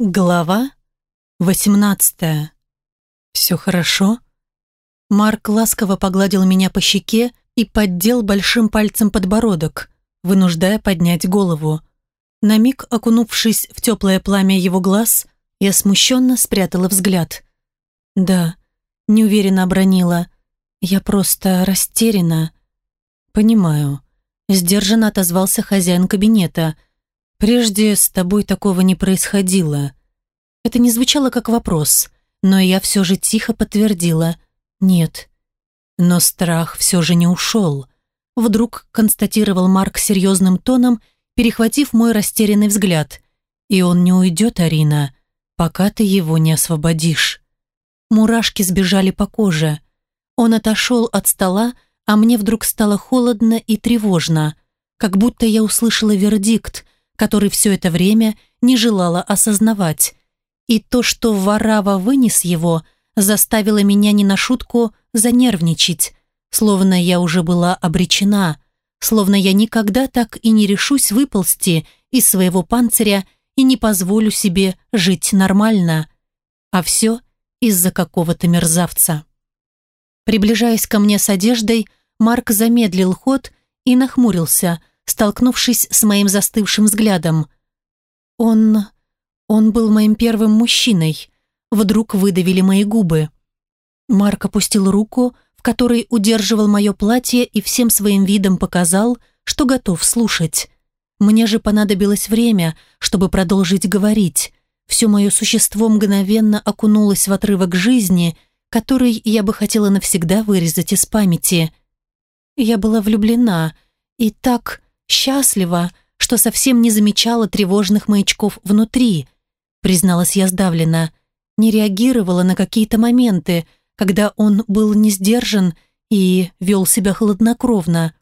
Глава 18. Все хорошо? Марк ласково погладил меня по щеке и поддел большим пальцем подбородок, вынуждая поднять голову. На миг, окунувшись в теплое пламя его глаз, я смущенно спрятала взгляд. Да, неуверенно обронила. Я просто растеряна. Понимаю. Сдержанно отозвался хозяин кабинета – «Прежде с тобой такого не происходило». Это не звучало как вопрос, но я все же тихо подтвердила «нет». Но страх все же не ушел. Вдруг констатировал Марк серьезным тоном, перехватив мой растерянный взгляд. «И он не уйдет, Арина, пока ты его не освободишь». Мурашки сбежали по коже. Он отошел от стола, а мне вдруг стало холодно и тревожно, как будто я услышала вердикт, который все это время не желала осознавать. И то, что Варава вынес его, заставило меня не на шутку занервничать, словно я уже была обречена, словно я никогда так и не решусь выползти из своего панциря и не позволю себе жить нормально. А все из-за какого-то мерзавца. Приближаясь ко мне с одеждой, Марк замедлил ход и нахмурился, столкнувшись с моим застывшим взглядом. Он... он был моим первым мужчиной. Вдруг выдавили мои губы. Марк опустил руку, в которой удерживал мое платье и всем своим видом показал, что готов слушать. Мне же понадобилось время, чтобы продолжить говорить. Все мое существо мгновенно окунулось в отрывок жизни, который я бы хотела навсегда вырезать из памяти. Я была влюблена и так Счастлива, что совсем не замечала тревожных маячков внутри. Призналась я сдавленно. Не реагировала на какие-то моменты, когда он был не сдержан и вел себя хладнокровно.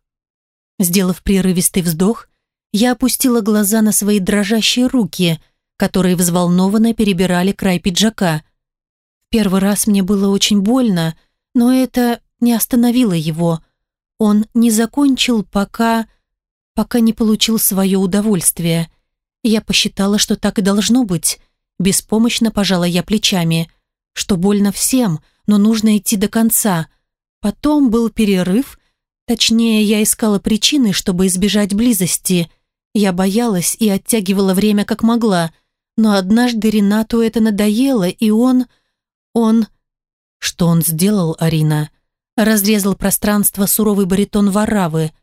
Сделав прерывистый вздох, я опустила глаза на свои дрожащие руки, которые взволнованно перебирали край пиджака. Первый раз мне было очень больно, но это не остановило его. Он не закончил, пока пока не получил свое удовольствие. Я посчитала, что так и должно быть. Беспомощно пожала я плечами. Что больно всем, но нужно идти до конца. Потом был перерыв. Точнее, я искала причины, чтобы избежать близости. Я боялась и оттягивала время как могла. Но однажды Ренату это надоело, и он... Он... Что он сделал, Арина? Разрезал пространство суровый баритон Варавы –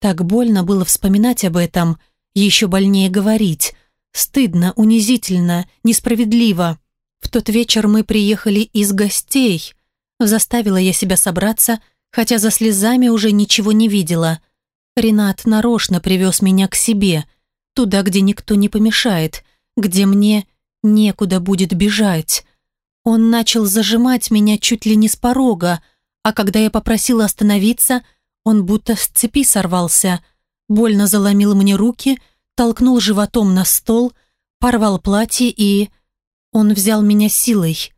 так больно было вспоминать об этом, еще больнее говорить. Стыдно, унизительно, несправедливо. В тот вечер мы приехали из гостей. Заставила я себя собраться, хотя за слезами уже ничего не видела. Ренат нарочно привез меня к себе, туда, где никто не помешает, где мне некуда будет бежать. Он начал зажимать меня чуть ли не с порога, а когда я попросила остановиться – он будто с цепи сорвался, больно заломил мне руки, толкнул животом на стол, порвал платье и... Он взял меня силой.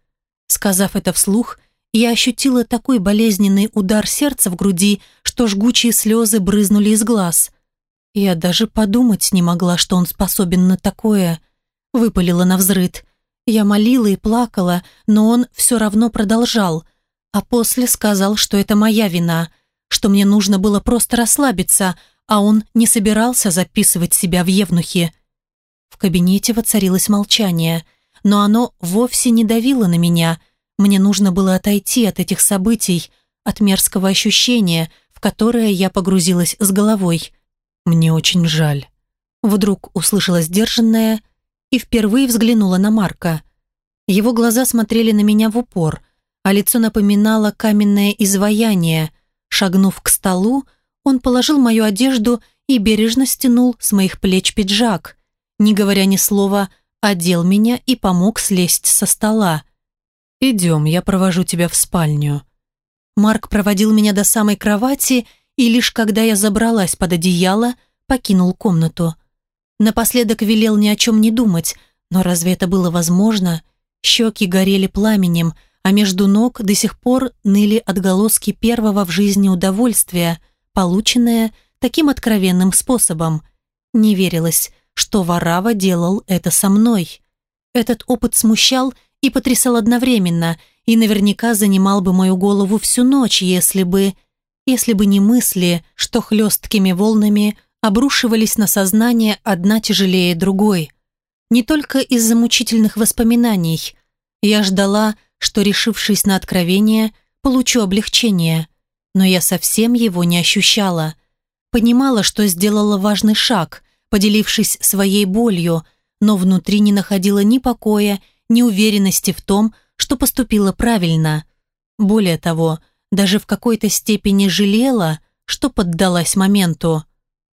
Сказав это вслух, я ощутила такой болезненный удар сердца в груди, что жгучие слезы брызнули из глаз. Я даже подумать не могла, что он способен на такое. Выпалила на взрыд. Я молила и плакала, но он все равно продолжал, а после сказал, что это моя вина, что мне нужно было просто расслабиться, а он не собирался записывать себя в евнухи. В кабинете воцарилось молчание, но оно вовсе не давило на меня. Мне нужно было отойти от этих событий, от мерзкого ощущения, в которое я погрузилась с головой. «Мне очень жаль». Вдруг услышала сдержанное и впервые взглянула на Марка. Его глаза смотрели на меня в упор, а лицо напоминало каменное изваяние – Шагнув к столу, он положил мою одежду и бережно стянул с моих плеч пиджак. Не говоря ни слова, одел меня и помог слезть со стола. «Идем, я провожу тебя в спальню». Марк проводил меня до самой кровати и лишь когда я забралась под одеяло, покинул комнату. Напоследок велел ни о чем не думать, но разве это было возможно? Щеки горели пламенем – а между ног до сих пор ныли отголоски первого в жизни удовольствия, полученное таким откровенным способом. Не верилось, что Варава делал это со мной. Этот опыт смущал и потрясал одновременно, и наверняка занимал бы мою голову всю ночь, если бы... Если бы не мысли, что хлесткими волнами обрушивались на сознание одна тяжелее другой. Не только из-за мучительных воспоминаний. Я ждала, что, решившись на откровение, получу облегчение. Но я совсем его не ощущала. Понимала, что сделала важный шаг, поделившись своей болью, но внутри не находила ни покоя, ни уверенности в том, что поступила правильно. Более того, даже в какой-то степени жалела, что поддалась моменту.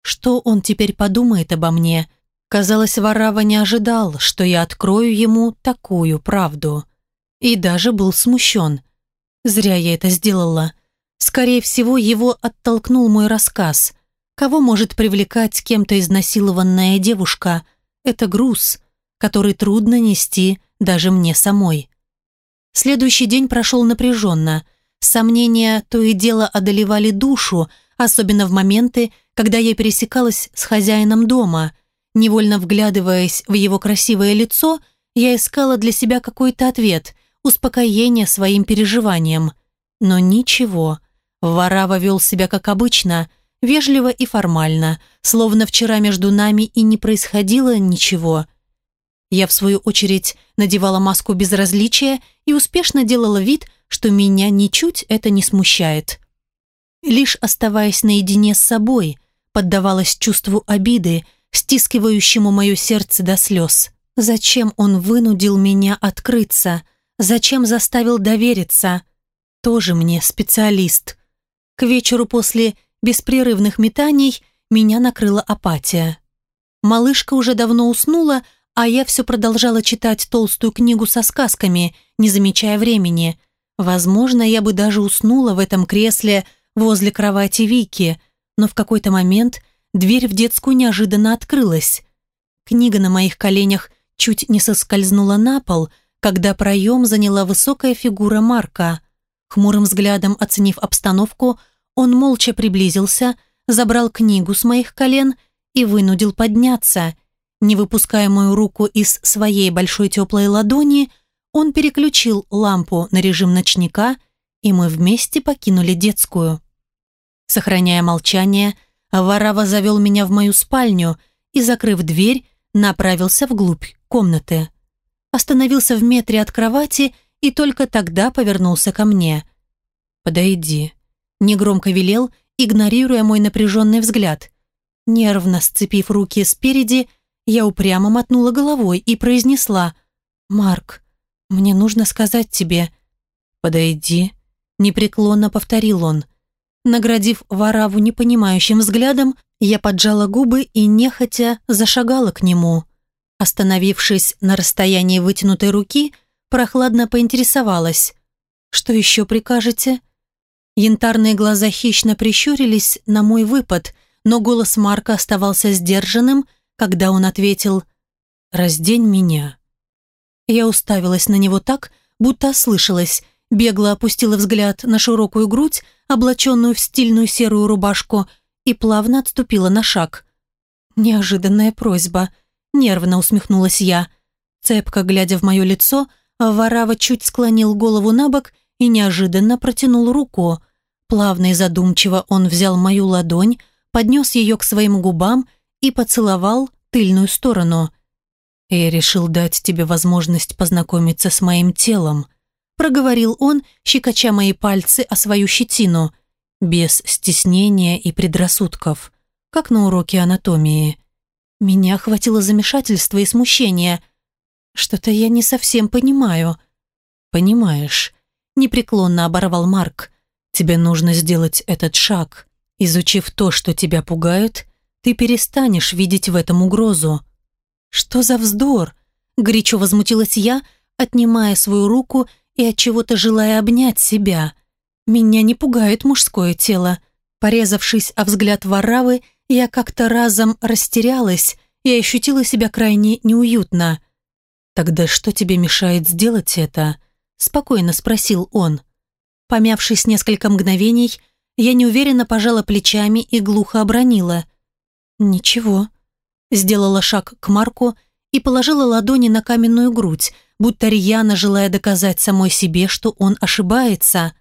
Что он теперь подумает обо мне? Казалось, Варава не ожидал, что я открою ему такую правду. И даже был смущен. Зря я это сделала. Скорее всего, его оттолкнул мой рассказ. Кого может привлекать кем-то изнасилованная девушка? Это груз, который трудно нести даже мне самой. Следующий день прошел напряженно. Сомнения то и дело одолевали душу, особенно в моменты, когда я пересекалась с хозяином дома. Невольно вглядываясь в его красивое лицо, я искала для себя какой-то ответ, успокоение своим переживаниям. Но ничего. Варава вел себя как обычно, вежливо и формально, словно вчера между нами и не происходило ничего. Я, в свою очередь, надевала маску безразличия и успешно делала вид, что меня ничуть это не смущает. Лишь оставаясь наедине с собой, поддавалась чувству обиды, стискивающему мое сердце до слез. Зачем он вынудил меня открыться? Зачем заставил довериться? Тоже мне специалист. К вечеру после беспрерывных метаний меня накрыла апатия. Малышка уже давно уснула, а я все продолжала читать толстую книгу со сказками, не замечая времени. Возможно, я бы даже уснула в этом кресле возле кровати Вики, но в какой-то момент дверь в детскую неожиданно открылась. Книга на моих коленях чуть не соскользнула на пол, когда проем заняла высокая фигура Марка. Хмурым взглядом оценив обстановку, он молча приблизился, забрал книгу с моих колен и вынудил подняться – не выпуская мою руку из своей большой теплой ладони, он переключил лампу на режим ночника, и мы вместе покинули детскую. Сохраняя молчание, Варава завел меня в мою спальню и, закрыв дверь, направился вглубь комнаты. Остановился в метре от кровати и только тогда повернулся ко мне. «Подойди», — негромко велел, игнорируя мой напряженный взгляд. Нервно сцепив руки спереди, — я упрямо мотнула головой и произнесла «Марк, мне нужно сказать тебе». «Подойди», — непреклонно повторил он. Наградив Вараву непонимающим взглядом, я поджала губы и нехотя зашагала к нему. Остановившись на расстоянии вытянутой руки, прохладно поинтересовалась. «Что еще прикажете?» Янтарные глаза хищно прищурились на мой выпад, но голос Марка оставался сдержанным, когда он ответил «Раздень меня». Я уставилась на него так, будто ослышалась, бегло опустила взгляд на широкую грудь, облаченную в стильную серую рубашку, и плавно отступила на шаг. Неожиданная просьба. Нервно усмехнулась я. Цепко глядя в мое лицо, Варава чуть склонил голову на бок и неожиданно протянул руку. Плавно и задумчиво он взял мою ладонь, поднес ее к своим губам и поцеловал тыльную сторону. «Я решил дать тебе возможность познакомиться с моим телом», проговорил он, щекоча мои пальцы о свою щетину, без стеснения и предрассудков, как на уроке анатомии. Меня охватило замешательство и смущение. Что-то я не совсем понимаю. «Понимаешь», — непреклонно оборвал Марк. «Тебе нужно сделать этот шаг. Изучив то, что тебя пугает, ты перестанешь видеть в этом угрозу. Что за вздор? Горячо возмутилась я, отнимая свою руку и от чего-то желая обнять себя. Меня не пугает мужское тело. Порезавшись о взгляд Варавы, я как-то разом растерялась и ощутила себя крайне неуютно. «Тогда что тебе мешает сделать это?» – спокойно спросил он. Помявшись несколько мгновений, я неуверенно пожала плечами и глухо обронила. «Ничего». Сделала шаг к Марку и положила ладони на каменную грудь, будто рьяно желая доказать самой себе, что он ошибается.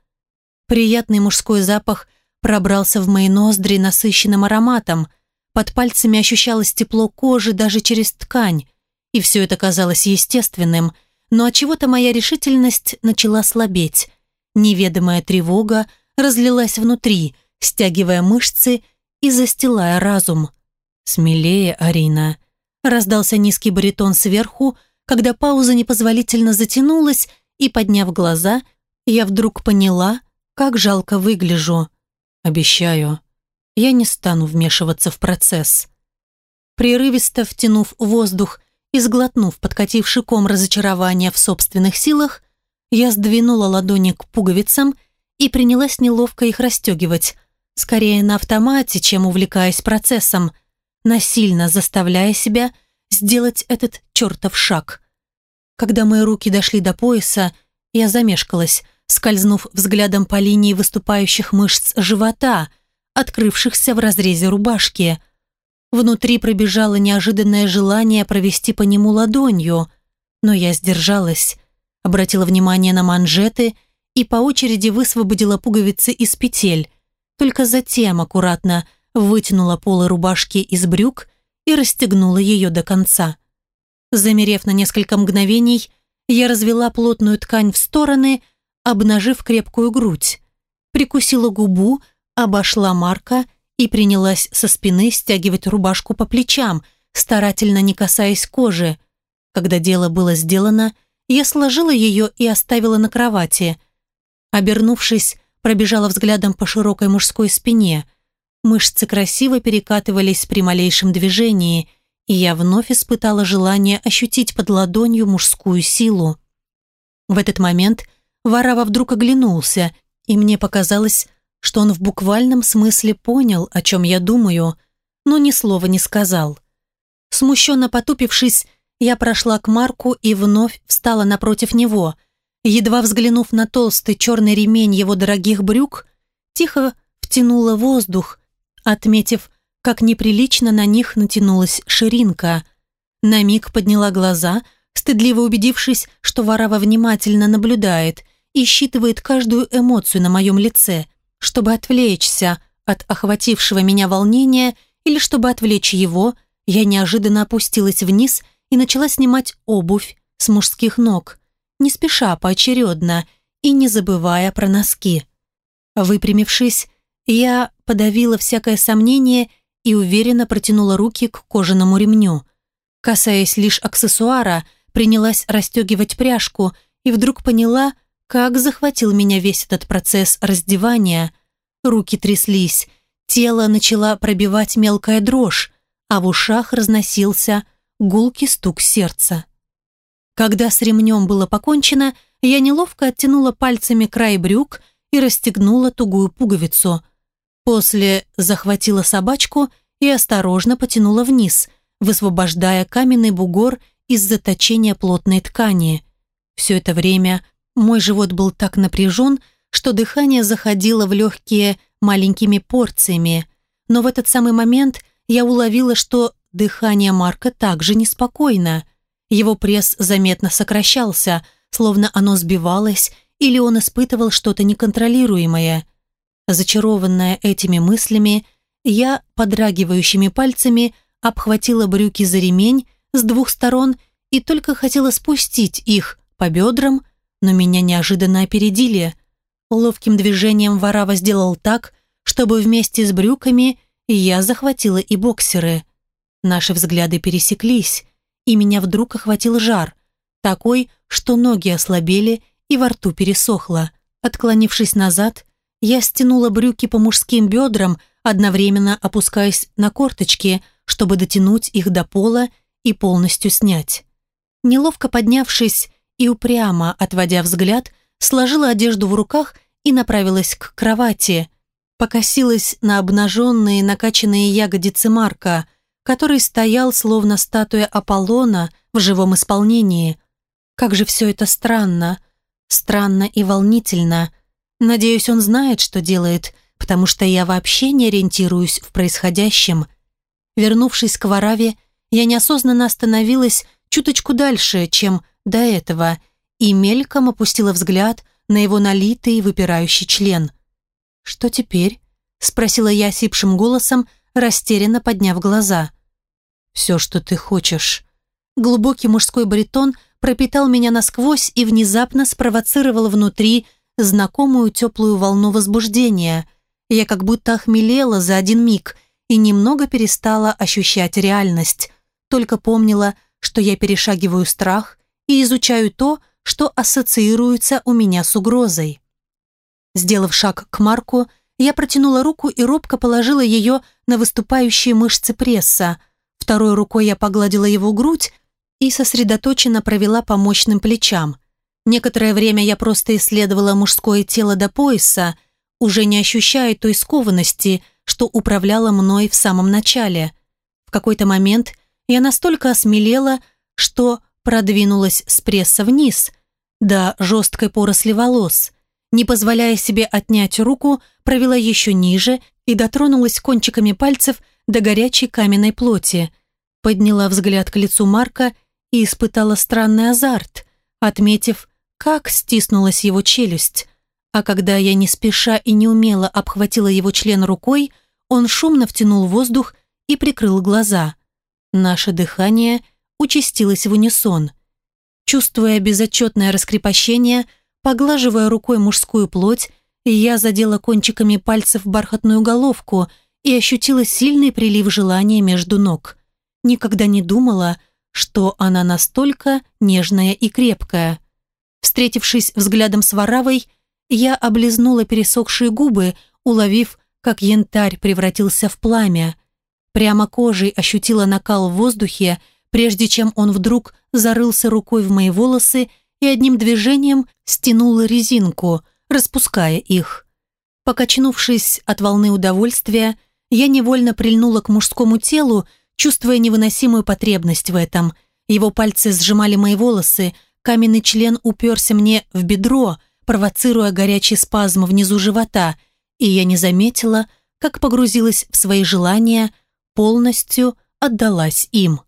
Приятный мужской запах пробрался в мои ноздри насыщенным ароматом. Под пальцами ощущалось тепло кожи даже через ткань. И все это казалось естественным, но от чего то моя решительность начала слабеть. Неведомая тревога разлилась внутри, стягивая мышцы и застилая разум. «Смелее, Арина!» Раздался низкий баритон сверху, когда пауза непозволительно затянулась, и, подняв глаза, я вдруг поняла, как жалко выгляжу. Обещаю, я не стану вмешиваться в процесс. Прерывисто втянув воздух и сглотнув подкативший ком разочарования в собственных силах, я сдвинула ладони к пуговицам и принялась неловко их расстегивать, скорее на автомате, чем увлекаясь процессом, насильно заставляя себя сделать этот чертов шаг. Когда мои руки дошли до пояса, я замешкалась, скользнув взглядом по линии выступающих мышц живота, открывшихся в разрезе рубашки. Внутри пробежало неожиданное желание провести по нему ладонью, но я сдержалась, обратила внимание на манжеты и по очереди высвободила пуговицы из петель, только затем аккуратно вытянула полы рубашки из брюк и расстегнула ее до конца. Замерев на несколько мгновений, я развела плотную ткань в стороны, обнажив крепкую грудь. Прикусила губу, обошла Марка и принялась со спины стягивать рубашку по плечам, старательно не касаясь кожи. Когда дело было сделано, я сложила ее и оставила на кровати. Обернувшись, пробежала взглядом по широкой мужской спине. Мышцы красиво перекатывались при малейшем движении, и я вновь испытала желание ощутить под ладонью мужскую силу. В этот момент – Варава вдруг оглянулся, и мне показалось, что он в буквальном смысле понял, о чем я думаю, но ни слова не сказал. Смущенно потупившись, я прошла к Марку и вновь встала напротив него. Едва взглянув на толстый черный ремень его дорогих брюк, тихо втянула воздух, отметив, как неприлично на них натянулась ширинка. На миг подняла глаза, стыдливо убедившись, что Варава внимательно наблюдает, и считывает каждую эмоцию на моем лице, чтобы отвлечься от охватившего меня волнения или чтобы отвлечь его, я неожиданно опустилась вниз и начала снимать обувь с мужских ног, не спеша поочередно и не забывая про носки. Выпрямившись, я подавила всякое сомнение и уверенно протянула руки к кожаному ремню. Касаясь лишь аксессуара, принялась расстегивать пряжку и вдруг поняла, как захватил меня весь этот процесс раздевания. Руки тряслись, тело начала пробивать мелкая дрожь, а в ушах разносился гулкий стук сердца. Когда с ремнем было покончено, я неловко оттянула пальцами край брюк и расстегнула тугую пуговицу. После захватила собачку и осторожно потянула вниз, высвобождая каменный бугор из заточения плотной ткани. Все это время мой живот был так напряжен, что дыхание заходило в легкие маленькими порциями. Но в этот самый момент я уловила, что дыхание Марка также неспокойно. Его пресс заметно сокращался, словно оно сбивалось, или он испытывал что-то неконтролируемое. Зачарованная этими мыслями, я подрагивающими пальцами обхватила брюки за ремень с двух сторон и только хотела спустить их по бедрам, но меня неожиданно опередили. Ловким движением Варава сделал так, чтобы вместе с брюками я захватила и боксеры. Наши взгляды пересеклись, и меня вдруг охватил жар, такой, что ноги ослабели и во рту пересохло. Отклонившись назад, я стянула брюки по мужским бедрам, одновременно опускаясь на корточки, чтобы дотянуть их до пола и полностью снять. Неловко поднявшись, и упрямо, отводя взгляд, сложила одежду в руках и направилась к кровати. Покосилась на обнаженные накачанные ягодицы Марка, который стоял словно статуя Аполлона в живом исполнении. Как же все это странно. Странно и волнительно. Надеюсь, он знает, что делает, потому что я вообще не ориентируюсь в происходящем. Вернувшись к Вараве, я неосознанно остановилась чуточку дальше, чем до этого, и мельком опустила взгляд на его налитый и выпирающий член. «Что теперь?» — спросила я сипшим голосом, растерянно подняв глаза. «Все, что ты хочешь». Глубокий мужской баритон пропитал меня насквозь и внезапно спровоцировал внутри знакомую теплую волну возбуждения. Я как будто охмелела за один миг и немного перестала ощущать реальность. Только помнила, что я перешагиваю страх и изучаю то, что ассоциируется у меня с угрозой. Сделав шаг к Марку, я протянула руку и робко положила ее на выступающие мышцы пресса. Второй рукой я погладила его грудь и сосредоточенно провела по мощным плечам. Некоторое время я просто исследовала мужское тело до пояса, уже не ощущая той скованности, что управляла мной в самом начале. В какой-то момент я настолько осмелела, что продвинулась с пресса вниз, до жесткой поросли волос. Не позволяя себе отнять руку, провела еще ниже и дотронулась кончиками пальцев до горячей каменной плоти. Подняла взгляд к лицу Марка и испытала странный азарт, отметив, как стиснулась его челюсть. А когда я не спеша и неумело обхватила его член рукой, он шумно втянул воздух и прикрыл глаза. Наше дыхание участилось в унисон. Чувствуя безотчетное раскрепощение, поглаживая рукой мужскую плоть, я задела кончиками пальцев бархатную головку и ощутила сильный прилив желания между ног. Никогда не думала, что она настолько нежная и крепкая. Встретившись взглядом с Варавой, я облизнула пересохшие губы, уловив, как янтарь превратился в пламя. Прямо кожей ощутила накал в воздухе, прежде чем он вдруг зарылся рукой в мои волосы и одним движением стянул резинку, распуская их. Покачнувшись от волны удовольствия, я невольно прильнула к мужскому телу, чувствуя невыносимую потребность в этом. Его пальцы сжимали мои волосы, каменный член уперся мне в бедро, провоцируя горячий спазм внизу живота, и я не заметила, как погрузилась в свои желания, полностью отдалась им.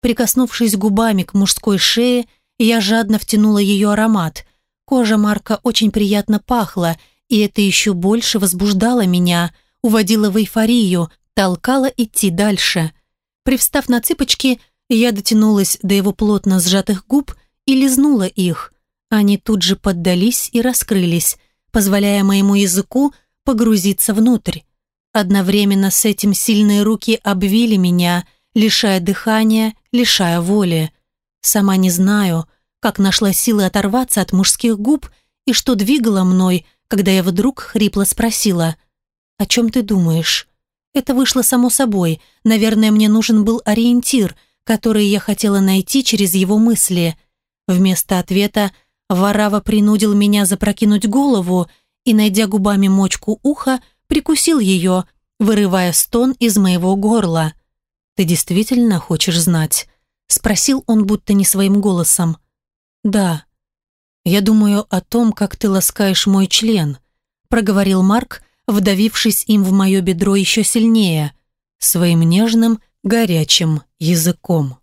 Прикоснувшись губами к мужской шее, я жадно втянула ее аромат. Кожа Марка очень приятно пахла, и это еще больше возбуждало меня, уводило в эйфорию, толкало идти дальше. Привстав на цыпочки, я дотянулась до его плотно сжатых губ и лизнула их. Они тут же поддались и раскрылись, позволяя моему языку погрузиться внутрь. Одновременно с этим сильные руки обвили меня – лишая дыхания, лишая воли. Сама не знаю, как нашла силы оторваться от мужских губ и что двигало мной, когда я вдруг хрипло спросила «О чем ты думаешь?» Это вышло само собой. Наверное, мне нужен был ориентир, который я хотела найти через его мысли. Вместо ответа Варава принудил меня запрокинуть голову и, найдя губами мочку уха, прикусил ее, вырывая стон из моего горла. «Ты действительно хочешь знать?» Спросил он будто не своим голосом. «Да. Я думаю о том, как ты ласкаешь мой член», проговорил Марк, вдавившись им в мое бедро еще сильнее, своим нежным, горячим языком.